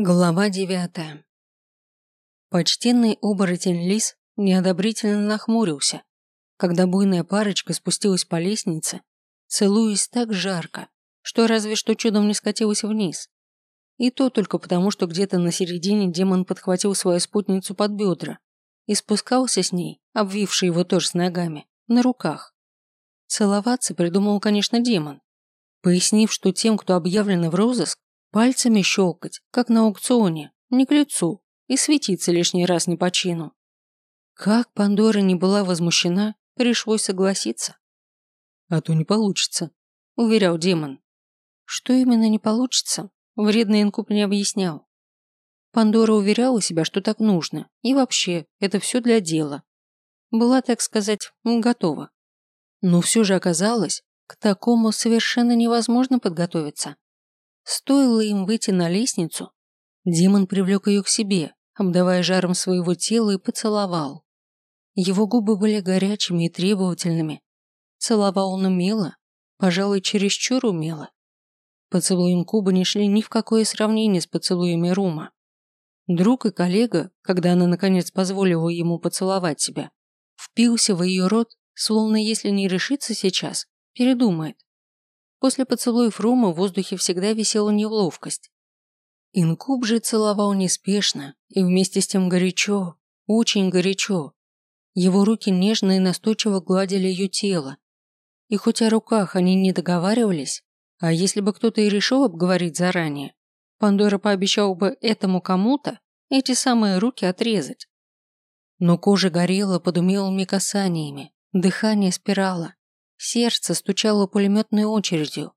Глава девятая. Почтенный оборотень Лис неодобрительно нахмурился, когда буйная парочка спустилась по лестнице, целуясь так жарко, что разве что чудом не скатилась вниз. И то только потому, что где-то на середине демон подхватил свою спутницу под бедра и спускался с ней, обвивший его тоже с ногами, на руках. Целоваться придумал, конечно, демон, пояснив, что тем, кто объявлен в розыск, Пальцами щелкать, как на аукционе, не к лицу, и светиться лишний раз не по чину. Как Пандора не была возмущена, пришлось согласиться. «А то не получится», – уверял демон. Что именно не получится, вредный инкуб не объяснял. Пандора уверяла себя, что так нужно, и вообще, это все для дела. Была, так сказать, готова. Но все же оказалось, к такому совершенно невозможно подготовиться. Стоило им выйти на лестницу, демон привлек ее к себе, обдавая жаром своего тела и поцеловал. Его губы были горячими и требовательными. Целовал он умело, пожалуй, чересчур умело. Поцелуи инкуба не шли ни в какое сравнение с поцелуями Рума. Друг и коллега, когда она наконец позволила ему поцеловать себя, впился в ее рот, словно если не решится сейчас, передумает. После поцелуев Рома в воздухе всегда висела неловкость. Инкуб же целовал неспешно и вместе с тем горячо, очень горячо. Его руки нежно и настойчиво гладили ее тело. И хоть о руках они не договаривались, а если бы кто-то и решил обговорить заранее, Пандора пообещал бы этому кому-то эти самые руки отрезать. Но кожа горела под умелыми касаниями, дыхание спирало. Сердце стучало пулеметной очередью.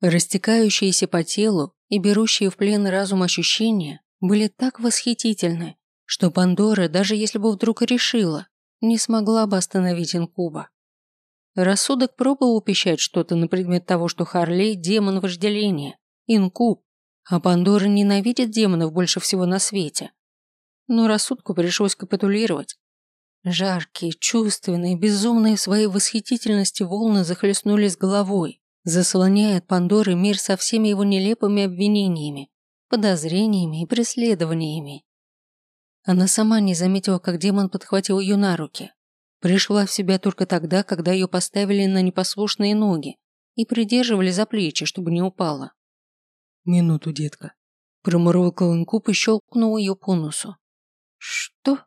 Растекающиеся по телу и берущие в плен разум ощущения были так восхитительны, что Пандора, даже если бы вдруг решила, не смогла бы остановить инкуба. Рассудок пробовал пищать что-то на предмет того, что Харлей – демон вожделения, инкуб, а Пандора ненавидит демонов больше всего на свете. Но рассудку пришлось капитулировать. Жаркие, чувственные, безумные в своей восхитительности волны захлестнули с головой, заслоняя от Пандоры мир со всеми его нелепыми обвинениями, подозрениями и преследованиями. Она сама не заметила, как демон подхватил ее на руки. Пришла в себя только тогда, когда ее поставили на непослушные ноги и придерживали за плечи, чтобы не упала. «Минуту, детка», промурлыкал инкуб и щелкнул ее по носу. «Что?»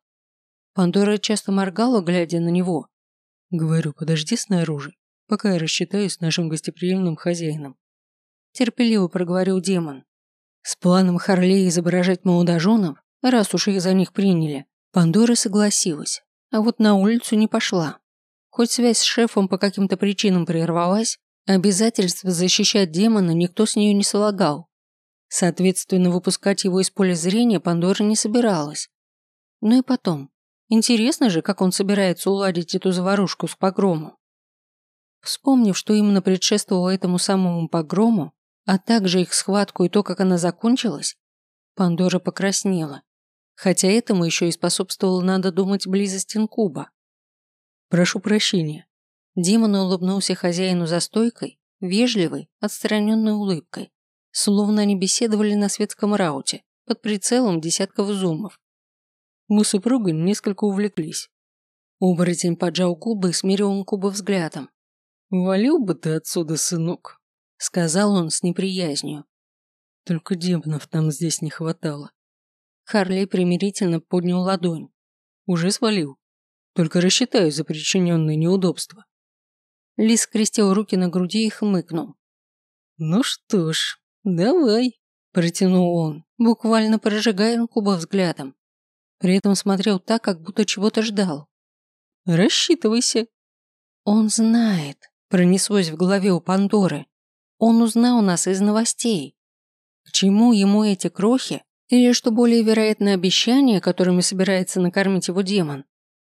Пандора часто моргала, глядя на него. Говорю, подожди снаружи, пока я рассчитаюсь с нашим гостеприимным хозяином. Терпеливо проговорил демон. С планом Харлей изображать молодоженов, раз уж их за них приняли, Пандора согласилась, а вот на улицу не пошла. Хоть связь с шефом по каким-то причинам прервалась, обязательства защищать демона никто с нее не слагал. Соответственно, выпускать его из поля зрения Пандора не собиралась. Ну и потом, Интересно же, как он собирается уладить эту заварушку с погромом. Вспомнив, что именно предшествовало этому самому погрому, а также их схватку и то, как она закончилась, Пандора покраснела. Хотя этому еще и способствовало, надо думать, близость инкуба. «Прошу прощения». Димон улыбнулся хозяину за стойкой, вежливой, отстраненной улыбкой, словно они беседовали на светском рауте, под прицелом десятков зумов. Мы с супругой несколько увлеклись. Оборотень поджал губы и смирил Куба взглядом. «Валил бы ты отсюда, сынок», — сказал он с неприязнью. «Только демонов там здесь не хватало». Харлей примирительно поднял ладонь. «Уже свалил. Только рассчитаю за причиненные неудобства». Лис скрестил руки на груди и хмыкнул. «Ну что ж, давай», – протянул он, буквально прожигая Куба взглядом. При этом смотрел так, как будто чего-то ждал. «Рассчитывайся». «Он знает», – пронеслось в голове у Пандоры. «Он узнал нас из новостей. К чему ему эти крохи? Или, что более вероятно, обещания, которыми собирается накормить его демон?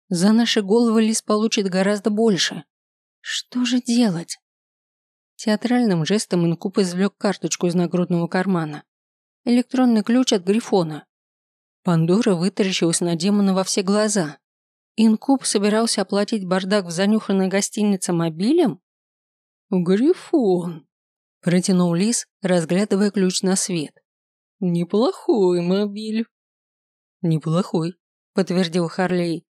За наши головы Лис получит гораздо больше. Что же делать?» Театральным жестом Инкуб извлек карточку из нагрудного кармана. Электронный ключ от Грифона. Пандора вытаращилась на демона во все глаза. Инкуб собирался оплатить бардак в занюханной гостинице мобилем? «Грифон», – протянул Лис, разглядывая ключ на свет. Неплохой мобиль. Неплохой, подтвердил Харлей.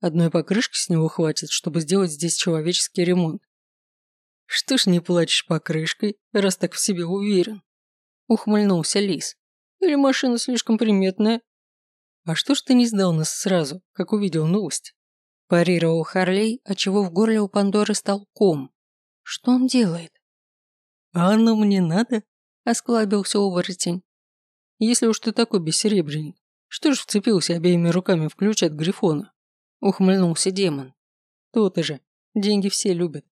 Одной покрышки с него хватит, чтобы сделать здесь человеческий ремонт. Что ж не плачешь покрышкой, раз так в себе уверен? Ухмыльнулся Лис. Или машина слишком приметная? А что ж ты не сдал нас сразу, как увидел новость? Парировал Харлей, отчего в горле у Пандоры стал ком. Что он делает? А оно мне надо? Осклабился оборотень. Если уж ты такой бессеребренник, что ж вцепился обеими руками в ключ от Грифона? Ухмыльнулся демон. То-то же, деньги все любят.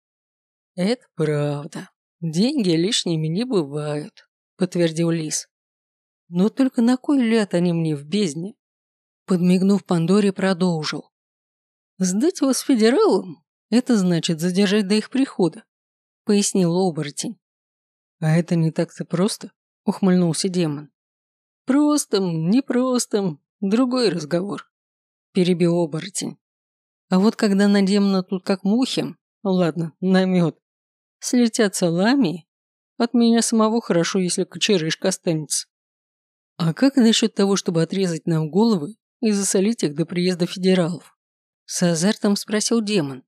Это правда. Деньги лишними не бывают, подтвердил Лис. Но только на кой ляд они мне в бездне? Подмигнув Пандоре, продолжил. Сдать вас федералам – это значит задержать до их прихода, пояснил оборотень. А это не так-то просто, ухмыльнулся демон. Просто, не просто, другой разговор, перебил оборотень. А вот когда на демона тут как мухи, ладно, намет, слетят салами, от меня самого хорошо, если кочерышка останется. А как насчет того, чтобы отрезать нам головы и засолить их до приезда федералов? С азартом спросил демон,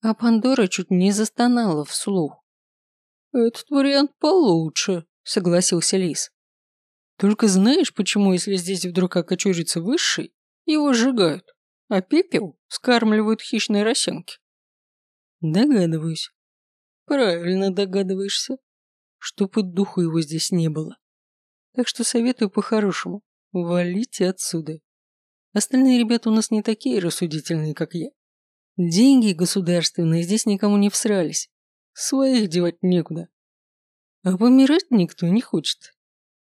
а Пандора чуть не застонала вслух. «Этот вариант получше», — согласился Лис. «Только знаешь, почему, если здесь вдруг окочурится высший, его сжигают, а пепел скармливают хищные росянки?» «Догадываюсь». «Правильно догадываешься. Чтоб и духу его здесь не было. Так что советую по-хорошему, валите отсюда. Остальные ребята у нас не такие рассудительные, как я. Деньги государственные здесь никому не всрались. Своих девать некуда. А помирать никто не хочет.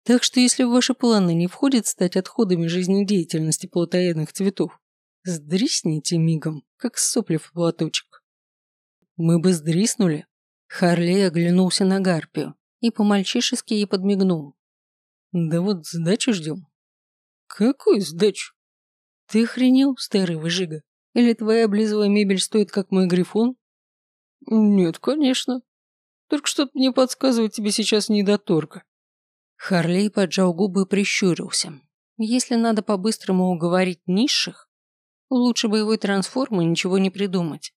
Так что если в ваши планы не входит стать отходами жизнедеятельности плотоядных цветов, сдрисните мигом, как сопли в платочек. Мы бы сдриснули. Харлей оглянулся на Гарпию и по-мальчишески ей подмигнул. Да вот сдачу ждем. Какую сдачу? Ты охренел, старый выжига? Или твоя облизывая мебель стоит, как мой грифон? Нет, конечно. Только что-то мне подсказывает тебе сейчас не до торга. Харлей поджал губы и прищурился. Если надо по-быстрому уговорить низших, лучше боевой трансформ и ничего не придумать.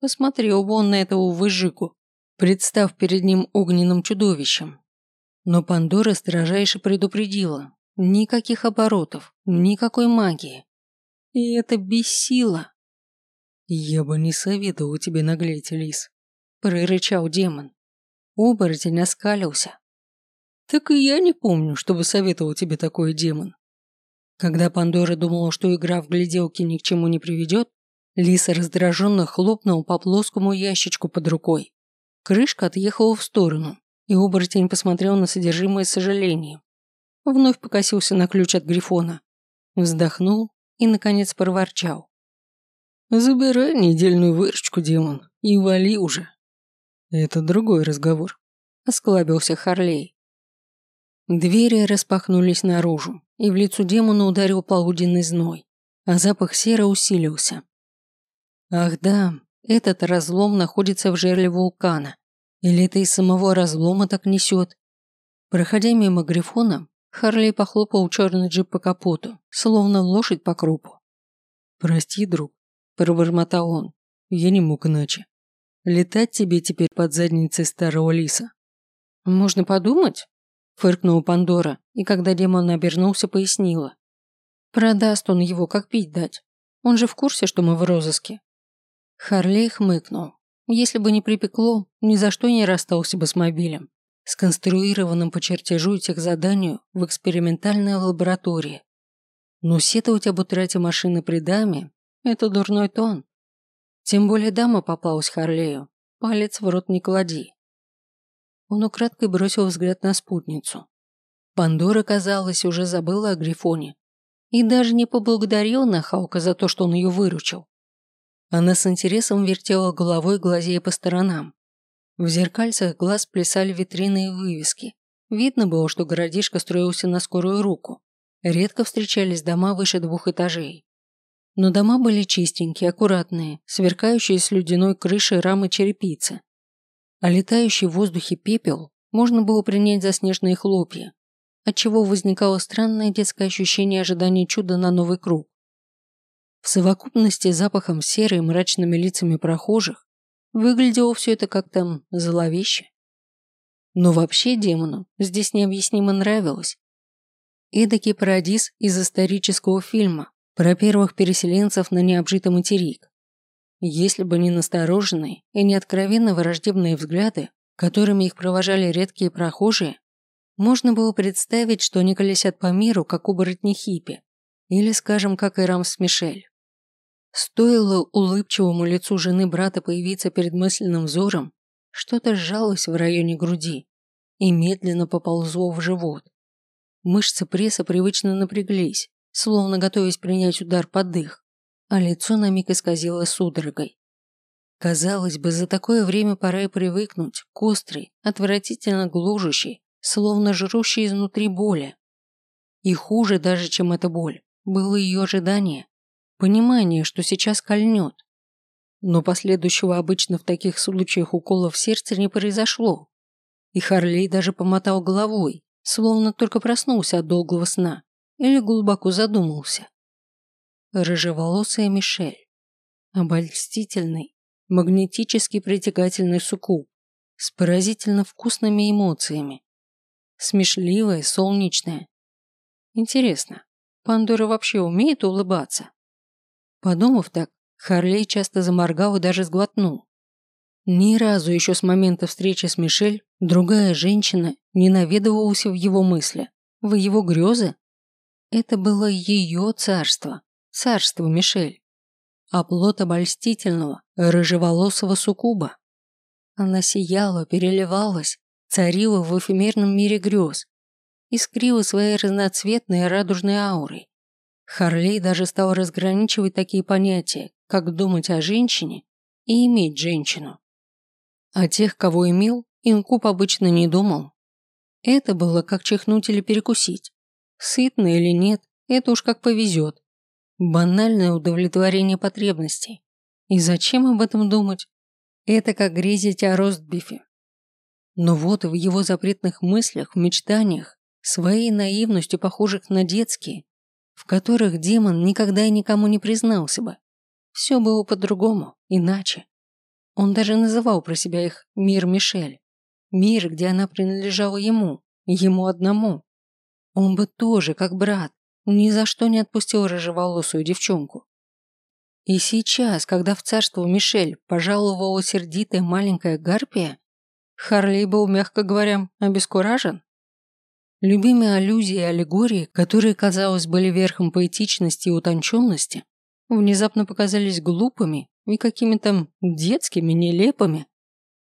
Посмотрел бы он на этого выжигу, представ перед ним огненным чудовищем. Но Пандора строжайше предупредила. Никаких оборотов, никакой магии. И это бесило. «Я бы не советовал тебе наглеть, лис», – прорычал демон. Оборотень оскалился. «Так и я не помню, чтобы советовал тебе такой демон». Когда Пандора думала, что игра в гляделки ни к чему не приведет, Лиса раздраженно хлопнул по плоскому ящичку под рукой. Крышка отъехала в сторону, и оборотень посмотрел на содержимое с сожалением. Вновь покосился на ключ от Грифона. Вздохнул и, наконец, проворчал. «Забирай недельную выручку, демон, и вали уже». «Это другой разговор», – осклабился Харлей. Двери распахнулись наружу, и в лицо демона ударил полуденный зной, а запах серы усилился. Ах да, этот разлом находится в жерле вулкана. Или это из самого разлома так несет? Проходя мимо Грифона, Харли похлопал черный джип по капоту, словно лошадь по крупу. «Прости, друг», – пробормотал он, – «я не мог иначе. Летать тебе теперь под задницей старого лиса». «Можно подумать?» – фыркнула Пандора, и когда демон обернулся, пояснила. «Продаст он его, как пить дать. Он же в курсе, что мы в розыске». Харлей хмыкнул. Если бы не припекло, ни за что не расстался бы с мобилем сконструированным по чертежу и заданию в экспериментальной лаборатории. Но сетовать об утрате машины при даме – это дурной тон. Тем более дама попалась Харлею, палец в рот не клади. Он украдкой бросил взгляд на спутницу. Пандора, казалось, уже забыла о Грифоне и даже не поблагодарил Нахаука за то, что он ее выручил. Она с интересом вертела головой, глазея по сторонам. В зеркальцах глаз плясали витрины и вывески. Видно было, что городишко строился на скорую руку. Редко встречались дома выше двух этажей. Но дома были чистенькие, аккуратные, сверкающие с ледяной крышей рамы черепицы. А летающий в воздухе пепел можно было принять за снежные хлопья. отчего возникало странное детское ощущение ожидания чуда на новый круг. В совокупности с запахом серы и мрачными лицами прохожих выглядело все это как-то зловеще. Но вообще демону здесь необъяснимо нравилось. Эдакий парадиз из исторического фильма про первых переселенцев на необжитый материк. Если бы не настороженные и не откровенно враждебные взгляды, которыми их провожали редкие прохожие, можно было представить, что они колесят по миру, как оборотни хиппи, или, скажем, как и Рамс Мишель. Стоило улыбчивому лицу жены брата появиться перед мысленным взором, что-то сжалось в районе груди и медленно поползло в живот. Мышцы пресса привычно напряглись, словно готовясь принять удар под дых, а лицо на миг исказило судорогой. Казалось бы, за такое время пора и привыкнуть к острой, отвратительно глужущей, словно жрущей изнутри боли. И хуже даже, чем эта боль, было ее ожидание, понимание, что сейчас кольнет. Но последующего обычно в таких случаях укола в сердце не произошло. И Харлей даже помотал головой, словно только проснулся от долгого сна или глубоко задумался. Рыжеволосая Мишель. Обольстительный, магнетически притягательный суккуб с поразительно вкусными эмоциями. Смешливая, солнечная. Интересно, Пандора вообще умеет улыбаться? Подумав так, Харлей часто заморгал и даже сглотнул. Ни разу еще с момента встречи с Мишель другая женщина не наведывалась в его мысли, в его грезы. Это было ее царство, царство Мишель, оплот обольстительного, рыжеволосого суккуба. Она сияла, переливалась, царила в эфемерном мире грез, искрила своей разноцветной радужной аурой. Харлей даже стал разграничивать такие понятия, как думать о женщине и иметь женщину. О тех, кого имел, инкуб обычно не думал. Это было как чихнуть или перекусить. Сытно или нет, это уж как повезет. Банальное удовлетворение потребностей. И зачем об этом думать? Это как грезить о ростбифе. Но вот в его запретных мыслях, мечтаниях, своей наивностью похожих на детские, в которых демон никогда и никому не признался бы. Все было по-другому, иначе. Он даже называл про себя их «Мир Мишель». Мир, где она принадлежала ему, ему одному. Он бы тоже, как брат, ни за что не отпустил рыжеволосую девчонку. И сейчас, когда в царство Мишель пожаловала сердитая маленькая гарпия, Харли был, мягко говоря, обескуражен. Любимые аллюзии и аллегории, которые, казалось, были верхом поэтичности и утонченности, внезапно показались глупыми и какими-то детскими, нелепыми.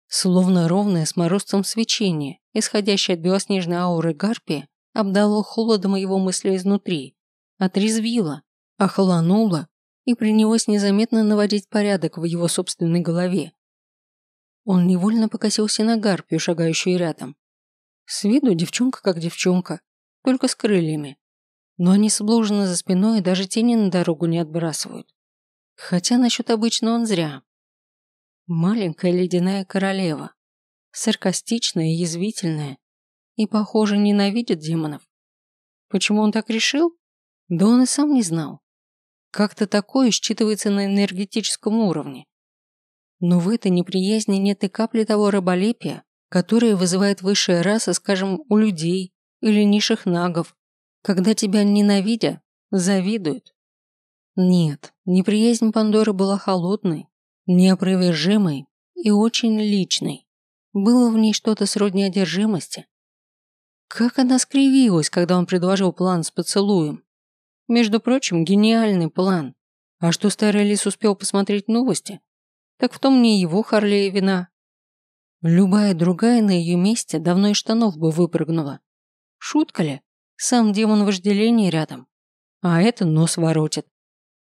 Словно ровное с морозцем свечение, исходящее от белоснежной ауры гарпии, обдало холодом его мысли изнутри, отрезвило, охолонуло и принялось незаметно наводить порядок в его собственной голове. Он невольно покосился на гарпию, шагающую рядом, с виду девчонка как девчонка, только с крыльями. Но они сложены за спиной и даже тени на дорогу не отбрасывают. Хотя насчет обычно он зря. Маленькая ледяная королева. Саркастичная и язвительная. И, похоже, ненавидит демонов. Почему он так решил? Да он и сам не знал. Как-то такое считывается на энергетическом уровне. Но в этой неприязни нет и капли того раболепия, которые вызывает высшая раса, скажем, у людей или низших нагов, когда тебя ненавидя, завидуют. Нет, неприязнь Пандоры была холодной, неопровержимой и очень личной. Было в ней что-то сродни одержимости. Как она скривилась, когда он предложил план с поцелуем. Между прочим, гениальный план. А что старый лис успел посмотреть новости? Так в том не его Харлея вина, Любая другая на ее месте давно из штанов бы выпрыгнула. Шутка ли? Сам демон вожделения рядом. А это нос воротит.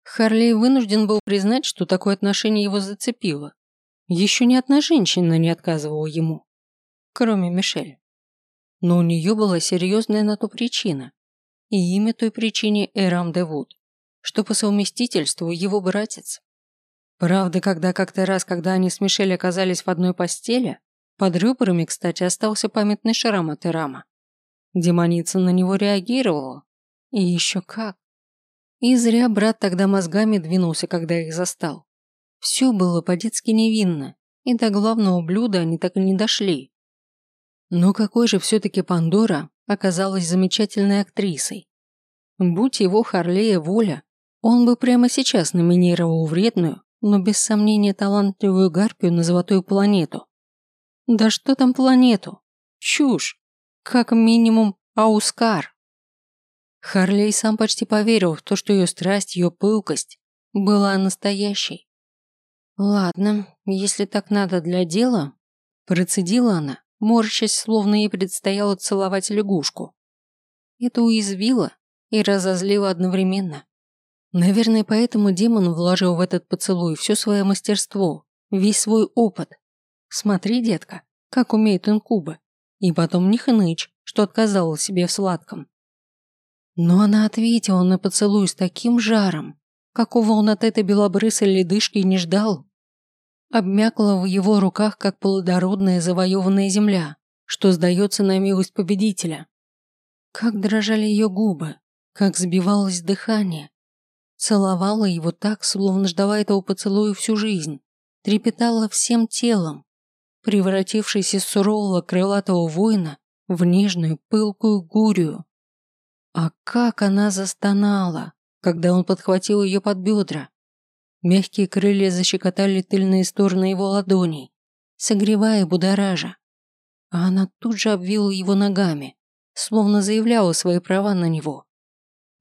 Харлей вынужден был признать, что такое отношение его зацепило. Еще ни одна женщина не отказывала ему. Кроме Мишель. Но у нее была серьезная на то причина. И имя той причине Эрам де Вуд, что по совместительству его братец. Правда, когда как-то раз, когда они с Мишель оказались в одной постели, под ребрами, кстати, остался памятный шрам от Ирама. Демоница на него реагировала. И еще как. И зря брат тогда мозгами двинулся, когда их застал. Все было по-детски невинно, и до главного блюда они так и не дошли. Но какой же все-таки Пандора оказалась замечательной актрисой. Будь его Харлея воля, он бы прямо сейчас номинировал вредную, но без сомнения талантливую гарпию на золотую планету. Да что там планету? Чушь. Как минимум Аускар. Харлей сам почти поверил в то, что ее страсть, ее пылкость была настоящей. Ладно, если так надо для дела, процедила она, морщась, словно ей предстояло целовать лягушку. Это уязвило и разозлило одновременно. Наверное, поэтому демон вложил в этот поцелуй все свое мастерство, весь свой опыт. Смотри, детка, как умеет инкуба. И потом не хнычь, что отказала себе в сладком. Но она ответила на поцелуй с таким жаром, какого он от этой белобрысой ледышки не ждал. Обмякла в его руках, как плодородная завоеванная земля, что сдается на милость победителя. Как дрожали ее губы, как сбивалось дыхание. Целовала его так, словно ждала этого поцелуя всю жизнь, трепетала всем телом, превратившись из сурового крылатого воина в нежную пылкую гурию. А как она застонала, когда он подхватил ее под бедра. Мягкие крылья защекотали тыльные стороны его ладоней, согревая будоража. А она тут же обвила его ногами, словно заявляла свои права на него.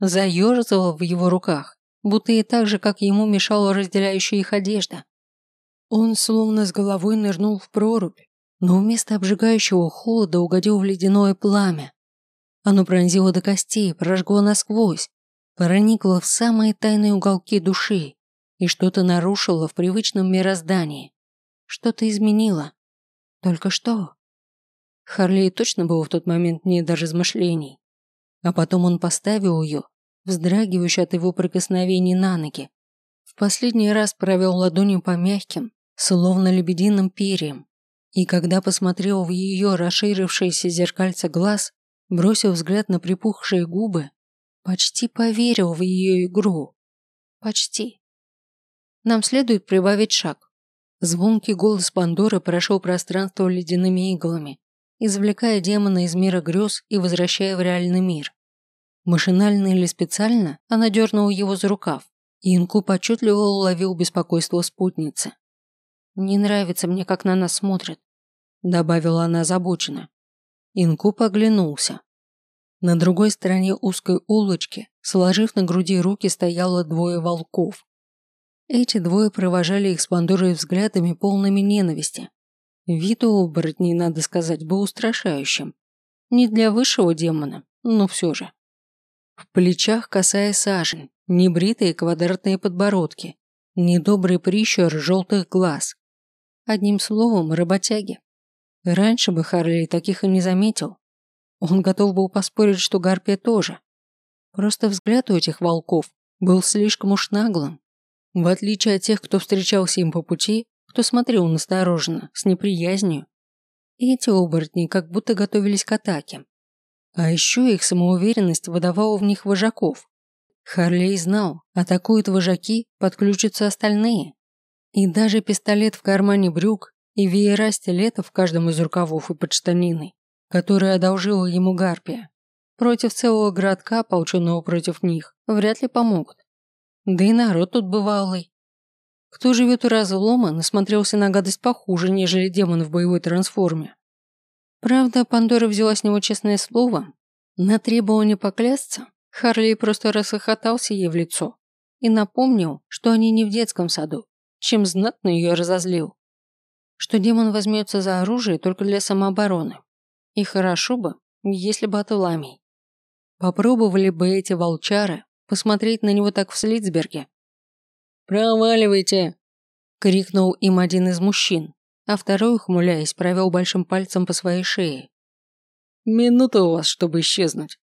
Заерзала в его руках, будто и так же, как ему мешала разделяющая их одежда. Он словно с головой нырнул в прорубь, но вместо обжигающего холода угодил в ледяное пламя, оно пронзило до костей, прожгло насквозь, проникло в самые тайные уголки души и что-то нарушило в привычном мироздании. Что-то изменило. Только что? Харлей точно был в тот момент не до размышлений. А потом он поставил ее, вздрагивающую от его прикосновений на ноги. В последний раз провел ладонью по мягким, словно лебединым перьям. И когда посмотрел в ее расширившееся зеркальце глаз, бросил взгляд на припухшие губы, почти поверил в ее игру. Почти. Нам следует прибавить шаг. Звонкий голос Пандоры прошел пространство ледяными иглами, извлекая демона из мира грез и возвращая в реальный мир. Машинально или специально она дернула его за рукав, и Инку почетливо уловил беспокойство спутницы. «Не нравится мне, как на нас смотрят», – добавила она озабоченно. Инку поглянулся. На другой стороне узкой улочки, сложив на груди руки, стояло двое волков. Эти двое провожали их с Пандорой взглядами полными ненависти. Вид у оборотней, надо сказать, был устрашающим. Не для высшего демона, но все же. В плечах косая сажень, небритые квадратные подбородки, недобрый прищур желтых глаз. Одним словом, работяги. Раньше бы Харли таких и не заметил. Он готов был поспорить, что Гарпия тоже. Просто взгляд у этих волков был слишком уж наглым. В отличие от тех, кто встречался им по пути, кто смотрел настороженно, с неприязнью. Эти оборотни как будто готовились к атаке. А еще их самоуверенность выдавала в них вожаков. Харлей знал, атакуют вожаки, подключатся остальные. И даже пистолет в кармане брюк и веера стилета в каждом из рукавов и под штаниной, которые одолжила ему Гарпия, против целого городка, ополченного против них, вряд ли помогут. Да и народ тут бывалый. Кто живет у разлома, насмотрелся на гадость похуже, нежели демон в боевой трансформе. Правда, Пандора взяла с него честное слово. На требование поклясться Харли просто расхохотался ей в лицо и напомнил, что они не в детском саду, чем знатно ее разозлил что демон возьмется за оружие только для самообороны. И хорошо бы, если бы от ламий. Попробовали бы эти волчары посмотреть на него так в Слицберге. «Проваливайте!» – крикнул им один из мужчин, а второй, ухмыляясь, провел большим пальцем по своей шее. «Минута у вас, чтобы исчезнуть».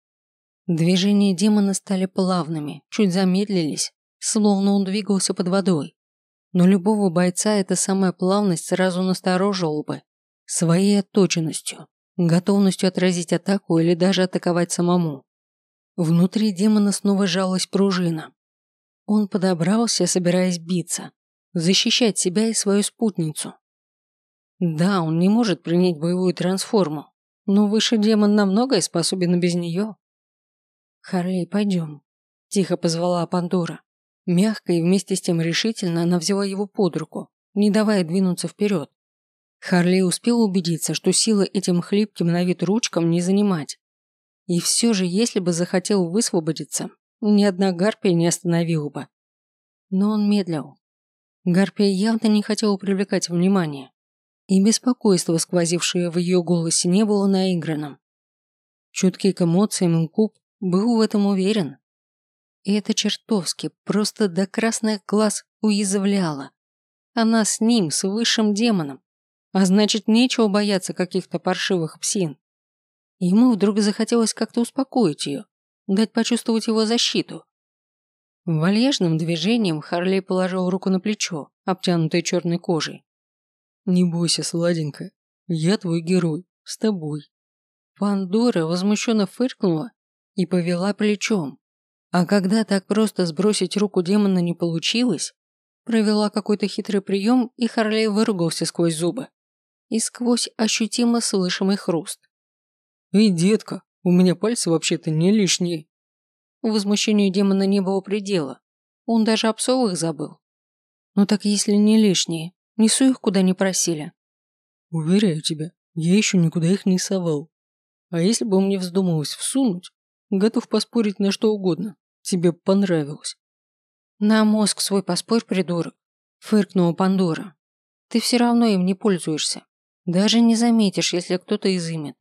Движения демона стали плавными, чуть замедлились, словно он двигался под водой. Но любого бойца эта самая плавность сразу насторожила бы своей отточенностью, готовностью отразить атаку или даже атаковать самому. Внутри демона снова жалась пружина. Он подобрался, собираясь биться, защищать себя и свою спутницу. Да, он не может принять боевую трансформу, но выше демон намного и способен без нее. «Харлей, пойдем», – тихо позвала Пандора. Мягко и вместе с тем решительно она взяла его под руку, не давая двинуться вперед. Харли успел убедиться, что силы этим хлипким на вид ручкам не занимать. И все же, если бы захотел высвободиться, ни одна гарпия не остановила бы. Но он медлил. Гарпия явно не хотела привлекать внимание. И беспокойство, сквозившее в ее голосе, не было наигранным. Чуткий к эмоциям инкуб был в этом уверен. И это чертовски, просто до красных глаз уязвляло. Она с ним, с высшим демоном. А значит, нечего бояться каких-то паршивых псин. Ему вдруг захотелось как-то успокоить ее, дать почувствовать его защиту. Вальяжным движением Харлей положил руку на плечо, обтянутое черной кожей. «Не бойся, сладенькая, я твой герой, с тобой». Пандора возмущенно фыркнула и повела плечом. А когда так просто сбросить руку демона не получилось, провела какой-то хитрый прием, и Харлей выругался сквозь зубы. И сквозь ощутимо слышимый хруст. «Эй, детка, у меня пальцы вообще-то не лишние». Возмущению демона не было предела. Он даже об совах забыл. «Ну так если не лишние, несу их куда не просили». «Уверяю тебя, я еще никуда их не совал. А если бы мне вздумалось всунуть, готов поспорить на что угодно, тебе понравилось. На мозг свой поспорь, придурок, фыркнула Пандора. Ты все равно им не пользуешься. Даже не заметишь, если кто-то изымет.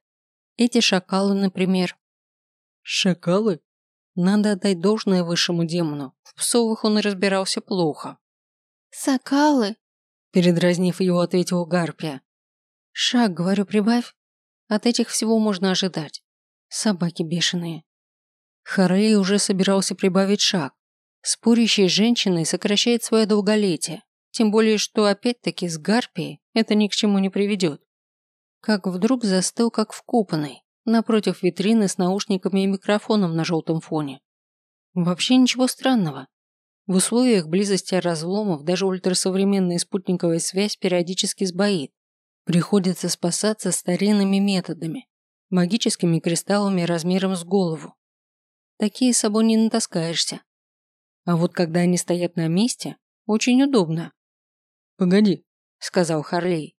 Эти шакалы, например. Шакалы? Надо отдать должное высшему демону. В псовых он и разбирался плохо. «Сокалы?» Передразнив его, ответил Гарпия. «Шаг, говорю, прибавь. От этих всего можно ожидать. Собаки бешеные». Харли уже собирался прибавить шаг. Спорящая с женщиной сокращает свое долголетие, тем более, что опять-таки с Гарпией это ни к чему не приведет. Как вдруг застыл как вкопанный, напротив витрины с наушниками и микрофоном на желтом фоне. Вообще ничего странного. В условиях близости разломов даже ультрасовременная спутниковая связь периодически сбоит. Приходится спасаться старинными методами, магическими кристаллами размером с голову, Такие с собой не натаскаешься. А вот когда они стоят на месте, очень удобно. «Погоди», — сказал Харлей.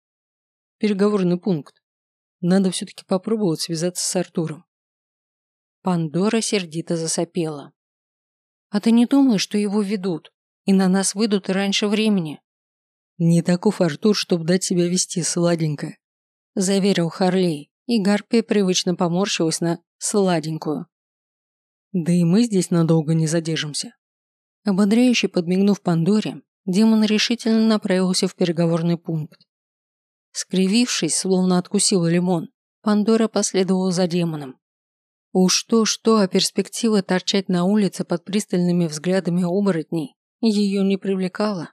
«Переговорный пункт. Надо все-таки попробовать связаться с Артуром». Пандора сердито засопела. «А ты не думаешь, что его ведут, и на нас выйдут раньше времени?» «Не таков Артур, чтобы дать себя вести, сладенькая», – заверил Харлей, и Гарпия привычно поморщилась на «сладенькую». Да и мы здесь надолго не задержимся. Ободряюще подмигнув Пандоре, демон решительно направился в переговорный пункт. Скривившись, словно откусил лимон, Пандора последовала за демоном. Уж то-что, а перспектива торчать на улице под пристальными взглядами оборотней ее не привлекала.